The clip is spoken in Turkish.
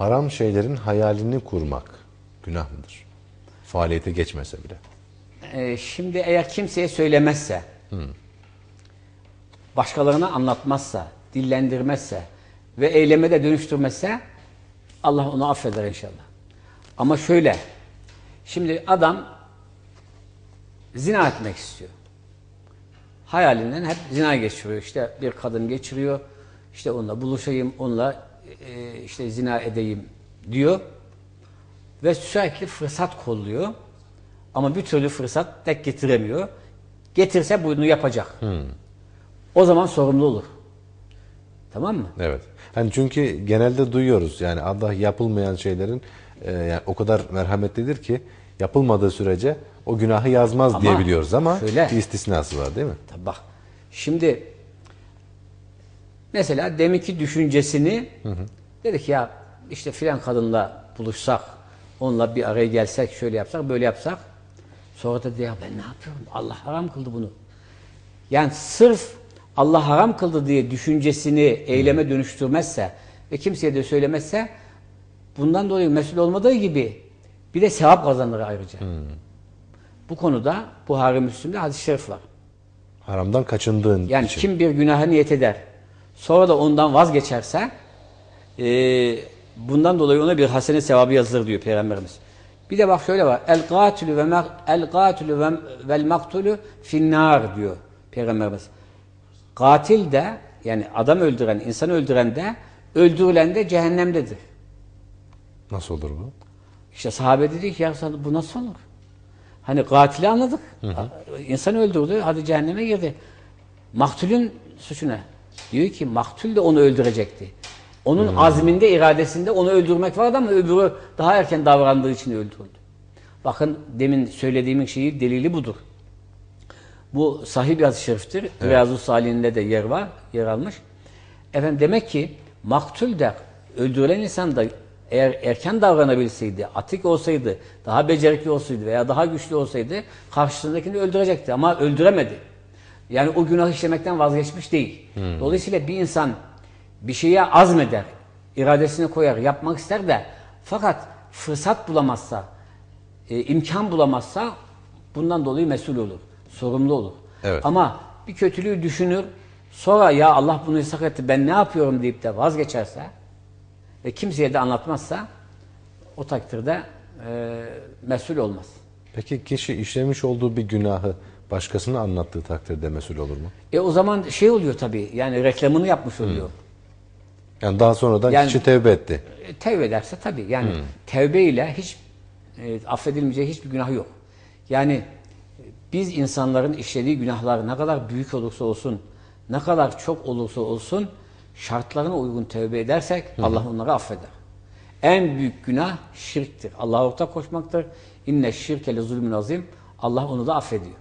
Haram şeylerin hayalini kurmak günah mıdır? Faaliyete geçmese bile. Ee, şimdi eğer kimseye söylemezse, başkalarına anlatmazsa, dillendirmezse ve eyleme de dönüştürmezse Allah onu affeder inşallah. Ama şöyle, şimdi adam zina etmek istiyor. Hayalinden hep zina geçiriyor. İşte bir kadın geçiriyor, işte onunla buluşayım, onunla e, işte zina edeyim diyor. Ve sürekli fırsat kolluyor. Ama bir türlü fırsat tek getiremiyor. Getirse bunu yapacak. O zaman sorumlu olur. Tamam mı? Evet. Hani çünkü genelde duyuyoruz yani Allah yapılmayan şeylerin e, yani o kadar merhametlidir ki yapılmadığı sürece o günahı yazmaz Ama diye biliyoruz ama şöyle- bir istisnası var değil mi? Tabii bak. Şimdi mesela deminki düşüncesini dedik ya işte filan kadınla buluşsak, onunla bir araya gelsek, şöyle yapsak, böyle yapsak. Sonra da ya ben ne yapıyorum? Allah haram kıldı bunu. Yani sırf Allah haram kıldı diye düşüncesini eyleme dönüştürmezse ve kimseye de söylemezse bundan dolayı mesul olmadığı gibi bir de sevap kazanır ayrıca. Bu konuda Buhari Müslim'de hadis-i şerif var. Haramdan kaçındığın Yani için. kim bir günaha niyet eder, sonra da ondan vazgeçerse e, bundan dolayı ona bir hasene sevabı yazılır diyor Peygamberimiz. Bir de bak şöyle var. El katilü ve el katilü ve vel maktulü finnar diyor Peygamberimiz. Katil de yani adam öldüren, insan öldüren de öldürülen de cehennemdedir. Nasıl olur bu? İşte sahabe dedi ki ya bu nasıl olur? Hani katili anladık. İnsan öldürdü. Hadi cehenneme girdi. Maktulün suçu ne? Diyor ki maktul de onu öldürecekti. Onun azminde, iradesinde onu öldürmek vardı ama öbürü daha erken davrandığı için öldürüldü. Bakın demin söylediğimin şeyi delili budur. Bu sahih bir hadis-i şeriftir. Riyazu Salih'inde de yer var, yer almış. Efendim demek ki maktul de öldürülen insan da eğer erken davranabilseydi, atik olsaydı, daha becerikli olsaydı veya daha güçlü olsaydı karşısındakini öldürecekti ama öldüremedi. Yani o günah işlemekten vazgeçmiş değil. Dolayısıyla bir insan bir şeye azmeder, iradesini koyar, yapmak ister de fakat fırsat bulamazsa, e, imkan bulamazsa bundan dolayı mesul olur, sorumlu olur. Evet. Ama bir kötülüğü düşünür, sonra ya Allah bunu yasak etti ben ne yapıyorum deyip de vazgeçerse ve kimseye de anlatmazsa o takdirde e, mesul olmaz. Peki kişi işlemiş olduğu bir günahı başkasına anlattığı takdirde mesul olur mu? E o zaman şey oluyor tabii yani reklamını yapmış oluyor. Yani daha sonradan Yani- kişi tevbe etti. E, tevbe ederse tabii yani tevbe ile hiç e, affedilmeyecek hiçbir günah yok. Yani biz insanların işlediği günahlar ne kadar büyük olursa olsun, ne kadar çok olursa olsun şartlarına uygun tevbe edersek Allah onları affeder. En büyük günah şirktir. Allah'a ortak koşmaktır. İnne şirke le zulmün azim. Allah onu da affediyor.